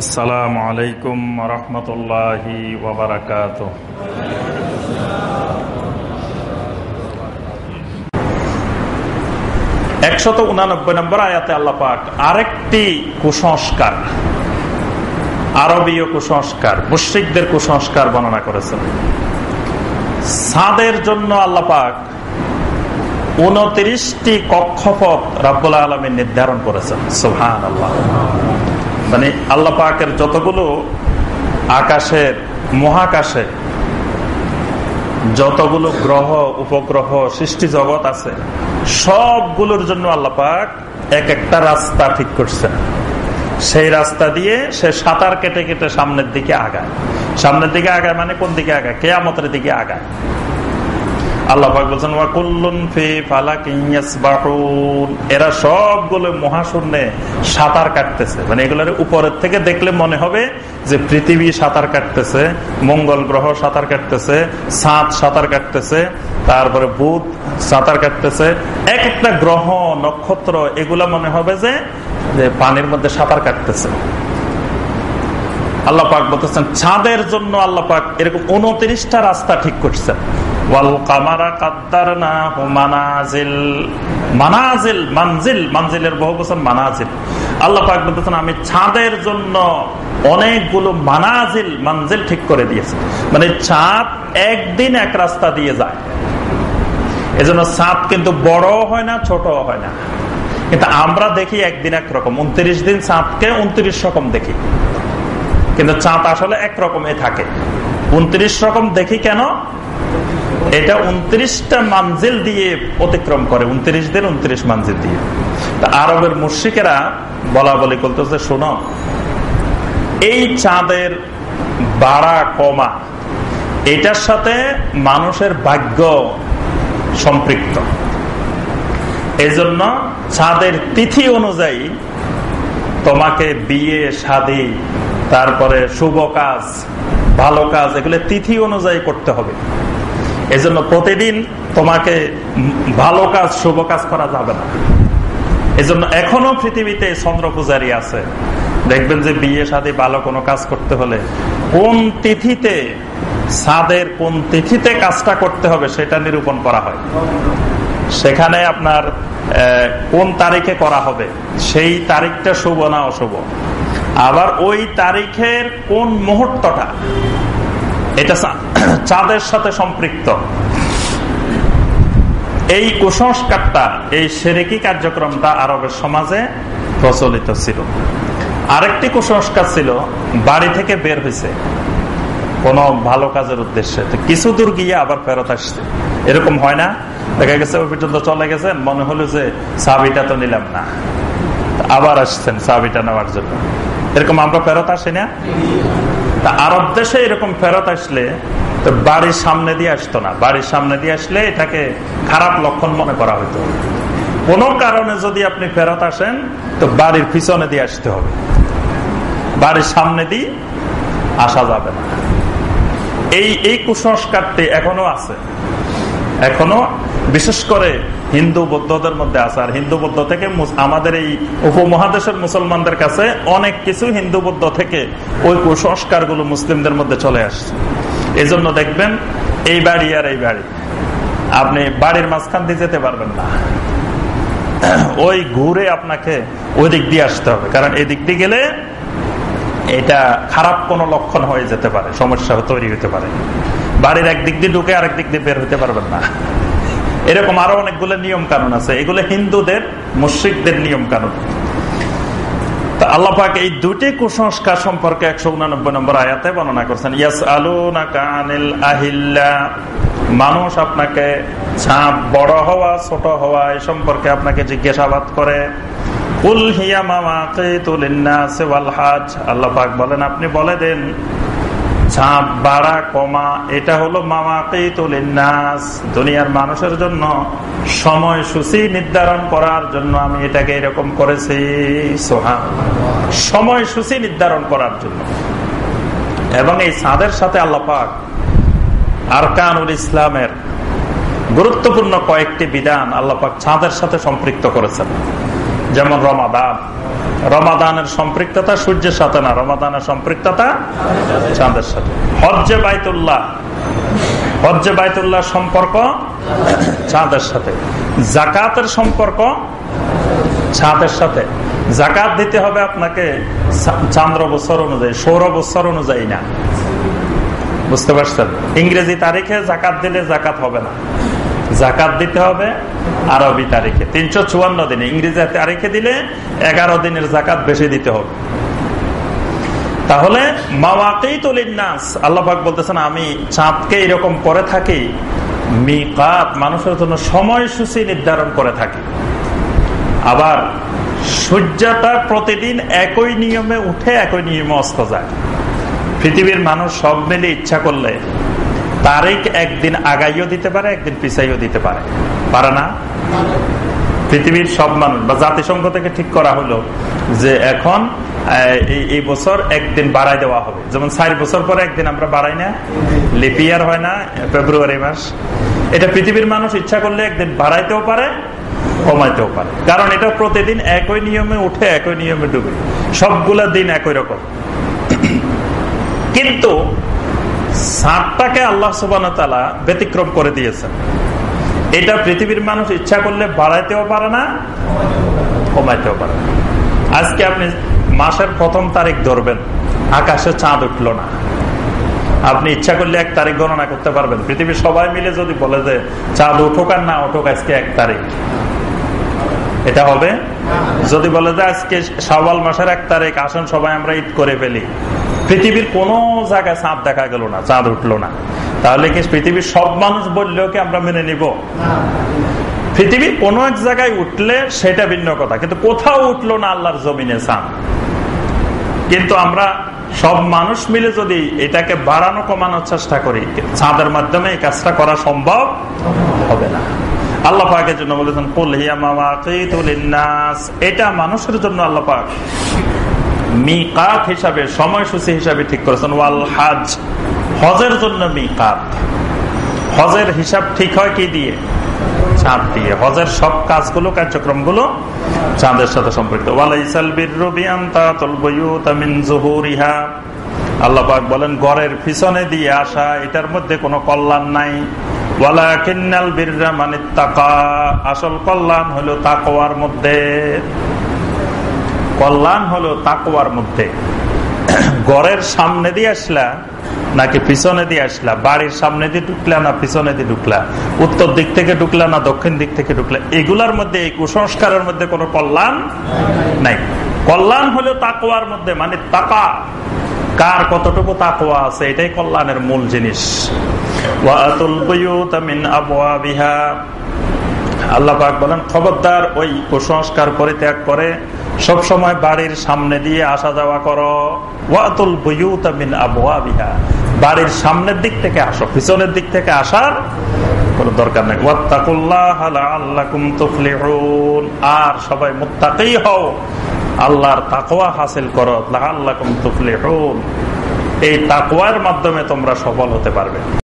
আসসালামু আলাইকুম রহমতুল্লাহি ওবরাকাত একশত উনানব্বই নম্বর আয়াতে আল্লাপাক আরেকটি কুসংস্কার, আরবীয় কুসংস্কার, মুশ্রিকদের কুসংস্কার বর্ণনা করেছেন। সাদের জন্য আল্লাপাক উনত্রিশটি কক্ষপথ রাব্বুল আলমী নির্ধারণ করেছেন। সুহান আল্লাহ মানে আল্লাহ পাকের যতগুলো আকাশের মহাকাশে যতগুলো গ্রহ, উপগ্রহ, সৃষ্টি জগৎ আছে, সবগুলোর জন্য আল্লাহ পাক এক একটা রাস্তা ঠিক করছেন। সেই রাস্তা দিয়ে সে সাঁতার কেটে কেটে সামনের দিকে আগায়। সামনের দিকে আগায় মানে কোন দিকে আগায়? কেয়ামতের দিকে আগায়। বলছেন এরা সবগুলো সাঁতার কাটতেছে। মানে এগুলোর উপরের থেকে দেখলে মনে হবে যে পৃথিবী সাঁতার কাটতেছে, মঙ্গল গ্রহ সাঁতার কাটতেছে, সাঁত সাঁতার কাটতেছে, তারপরে বুধ সাঁতার কাটতেছে। এক একটা গ্রহ, নক্ষত্র, এগুলা মনে হবে যে পানির মধ্যে সাঁতার কাটতেছে। আল্লাহ পাক বলতেছেন চাঁদের জন্য আল্লাহ পাক এরকম উনত্রিশটা রাস্তা ঠিক করছেন। আমি ছাদের জন্য অনেকগুলো মানাজিল, মানজিল ঠিক করে দিয়েছি। মানে চাঁদ একদিন এক রাস্তা দিয়ে যায়। এজন্য চাঁদ কিন্তু বড় হয় না ছোট হয় না। কিন্তু আমরা দেখি একদিন একরকম। উনত্রিশ দিন চাঁদকে উনত্রিশ রকম দেখি। কিন্তু চাঁদ আসলে একরকমই থাকে। উনত্রিশ রকম দেখি কেন? এটা উনত্রিশটা মানজিল দিয়ে অতিক্রম করে। উনত্রিশ দিন উনত্রিশ মানজিল দিয়ে। তা আরবের মুর্শিকেরা বলা বলি করতেছে, শোনো, এই চাঁদের বাড়া কমা, এটার সাথে মানুষের ভাগ্য সম্পৃক্ত। এই জন্য চাঁদের তিথি অনুযায়ী তোমাকে বিয়ে, শাদী, তারপরে শুভ কাজ, ভালো কাজ, এগুলো তিথি অনুযায়ী করতে হবে। এজন্য প্রতিদিন তোমাকে ভালো কাজ, শুভ কাজ করা যাবে না। এজন্য এখনও পৃথিবীতে চন্দ্র পূজারি আছে। দেখবেন যে বিয়ে সাদী ভালো কোনো কাজ করতে হলে কোন তিথিতে, সাদের কোন তিথিতে কাজটা করতে হবে সেটা নিরূপণ করা হয়। সেখানে আপনার কোন তারিখে করা হবে, সেই তারিখটা শুভ না অশুভ। আবার ওই তারিখের কোন মুহূর্তটা এটা চাঁদের সাথে সম্পৃক্ত। এই কুসংস্কারটা, এই সেরেকি কার্যক্রমটা আরবের সমাজে প্রচলিত ছিল। আরেকটি কুসংস্কার ছিল, বাড়ি থেকে বের হয়েছে কোন ভালো কাজের উদ্দেশ্যে। কিছু দূর গিয়ে আবার ফেরত আসছে। এরকম হয় না? দেখা গেছে ওই পর্যন্ত চলে গেছেন, মনে হলো যে চাবিটা তো নিলাম না। আবার আসছেন চাবিটা নেওয়ার জন্য। এরকম আমরা ফেরত আসি না? তা আরব দেশে এরকম ফেরত আসলে তো বাড়ির সামনে দিয়ে আসতো না। বাড়ির সামনে দিয়ে আসলে এটাকে খারাপ লক্ষণ মনে করা হইতো কোন কারণে যদি আপনি ফেরত আসেন, তো বাড়ির পিছনে দিয়ে আসতে হবে। বাড়ির সামনে দিয়ে আসা যাবে না। এই এই কুসংস্কারটি এখনও আছে। এখনও, বিশেষ করে হিন্দু বৌদ্ধদের মধ্যে আছে। আর হিন্দু বৌদ্ধ থেকে আমাদের এই উপমহাদেশের মুসলমানদের কাছে অনেক কিছু হিন্দু বৌদ্ধ থেকে ওই কুসংস্কারগুলো মুসলিমদের মধ্যে চলে আসছে। এই জন্য দেখবেন, এই বাড়ি আর এই বাড়ি। আপনি বাড়ির মাঝখান দিয়ে যেতে পারবেন না। ওই ঘুরে আপনাকে ওই দিক দিয়ে আসতে হবে। কারণ এই দিক দিয়ে গেলে এটা খারাপ কোনো লক্ষণ হয়ে যেতে পারে, সমস্যা তৈরি হতে পারে। বাড়ির একদিক দিয়ে ঢুকে আরেক দিক দিয়ে বের হতে পারবেন না। এরকম আরও অনেকগুলো নিয়ম কানুন আছে। এগুলো হিন্দুদের, মুশ্রিকদের নিয়ম কানুন আল্লাপাক এই দুটি কুসংস্কার সম্পর্কে একশো উনানব্বই নম্বর আয়াতে বর্ণনা করছেন ইয়াস আলু না কানিল আহিল্লা। মানুষ আপনাকে ছাপ বড় হওয়া, ছোট হওয়া এ সম্পর্কে আপনাকে জিজ্ঞাসাবাদ করে। কুল হিয়া মামা আল্লাহ পাক বলেন, আপনি বলে দেন ছাপ বাড়া, কমা, এটা হলো মামাকেই নাস দুনিয়ার মানুষের জন্য সময়সূচি নির্ধারণ করার জন্য আমি এটাকে এরকম করেছি। সোহা সময়সূচি নির্ধারণ করার জন্য। এবং এই সাদের সাথে আল্লাপাক আরকানুল ইসলামের গুরুত্বপূর্ণ কয়েকটি বিধান আল্লাপাক ছাঁদের সাথে সম্পৃক্ত করেছেন। যেমন রমাদান। রমাদানের সম্পৃক্ততা সূর্যের সাথে না, রমাদানের সম্পৃক্ততা চাঁদের সাথে। হজ্জে বাইতুল্লাহ। হজ্জে বাইতুল্লাহ সম্পর্ক চাঁদের সাথে। জাকাতের সম্পর্ক চাঁদের সাথে। জাকাত দিতে হবে আপনাকে চান্দ্র বছর অনুযায়ী, সৌর বছর অনুযায়ী না। বুঝতে পারছেন? ইংরেজি তারিখে জাকাত দিলে জাকাত হবে না। জাকাত দিতে হবে আরবি তারিখে। তিনশো চুয়ান্ন দিনে ইংরেজি তারিখে দিলে এগারো দিনের জাকাত বেশি দিতে হবে। তাহলে মাওয়াকেই তলিন নাস আল্লাহাক বলতেছেন, আমি চাঁদকে এরকম করে থাকি, মিকাত মানুষের জন্য সময়সূচি নির্ধারণ করে থাকি। আবার সূর্যটা প্রতিদিন একই নিয়মে উঠে, একই নিয়মে অস্ত যায়। পৃথিবীর মানুষ সব মিলে ইচ্ছা করলে তারিখ একদিন আগাইও দিতে পারে, একদিন পিছাইও দিতে পারে। পারে না? পৃথিবীর সব মানুষ বা জাতিসংঘ থেকে ঠিক করা হলো যে এখন এই বছর একদিন বাড়াই দেওয়া হবে। যেমন চার বছর পরে একদিন আমরা বাড়াই না। লিপিয়ার হয় না, ফেব্রুয়ারি মাস এটা পৃথিবীর মানুষ ইচ্ছা করলে একদিন বাড়াইতেও পারে, কমাইতেও পারে। কারণ এটা প্রতিদিন একই নিয়মে উঠে, একই নিয়মে ডুবে। সবগুলা দিন একই রকম। কিন্তু সাতটাকে আল্লাহ সুবান ব্যতিক্রম করে দিয়েছেন। এটা পৃথিবীর মানুষ ইচ্ছা করলে বাড়াইতেও পারে না, কমাইতেও পারে না। আজকে আপনি মাসের প্রথম তারিখ ধরবেন, আকাশে চাঁদ উঠল না। আপনি ইচ্ছা করলে এক তারিখ গণনা করতে পারবেন। পৃথিবীর সবাই মিলে যদি বলে যে চাঁদ উঠুক আর না উঠুক, আজকে এক তারিখ। এটা হবে? যদি বলে যে আজকে সওয়াল মাসের এক তারিখ, আসেন সবাই আমরা ঈদ করে ফেলি। পৃথিবীর কোন জায়গায় চাঁদ দেখা গেল না, চাঁদ উঠল না। তাহলে কি পৃথিবীর সব মানুষ বললেও কি আমরা মেনে নিব? পৃথিবীর কোন এক জায়গায় উঠলে সেটা ভিন্ন কথা, কিন্তু কোথাও উঠল না আল্লাহর জমিনে চাঁদ কিন্তু আমরা সব মানুষ মিলে যদি এটাকে বাড়ানো, কমানোর চেষ্টা করি, চাঁদের মাধ্যমে এই কাজটা করা সম্ভব হবে না। আল্লাহ বলেছেন এটা মানুষের জন্য আল্লাহ মিকাত হিসাবে, সময়সূচি হিসাবে ঠিক করেছেন। ওয়াল হাজ, হজের জন্য মিকাত। হজের হিসাব ঠিক হয় কি দিয়ে? চাঁদ দিয়ে। হজের সব কাজগুলো, কার্যক্রমগুলো চাঁদের সাথে বলেন গড়ের পিছনে দিয়ে আসা, এটার মধ্যে কোনো কল্যাণ নাই। ওয়ালা কিন্নাল বিররা মানে তাকা আসল কল্যাণ হলো তাকোয়ার মধ্যে। কল্যাণ হলো তাকোয়ার মধ্যে। গড়ের সামনে দিয়ে আসলা নাকি পিছনে দিয়ে আসলা? বাড়ির সামনে দিয়ে ঢুকলা না পিছনে দিয়ে ঢুকলা? উত্তর দিক থেকে ঢুকলা না দক্ষিণ দিক থেকে ঢুকলা? এগুলার মধ্যে, এই কুসংস্কারের মধ্যে কোনো কল্যাণ নাই। কল্যাণ হলো তাকোয়ার মধ্যে মানে তাকা। কার কতটুকু তাকোয়া আছে, এটাই কল্যাণের মূল জিনিস। আল্লাহ বলেন, খবরদার ওই কুসংস্কার পরিত্যাগ করে সব সময় বাড়ির সামনে দিয়ে আসা যাওয়া করো। ওয়াতুল বুয়ুতামিন আবহাওয়া বিহা বাড়ির সামনের দিক থেকে আসো, পিছনের দিক থেকে আসার কোনো দরকার নেই। আর সবাই মুত্তাকেই হও। আল্লাহর তাকোয়া হাসিল করো আল্লাহ তুফলিহুন। এই তাকওয়ার মাধ্যমে তোমরা সফল হতে পারবে।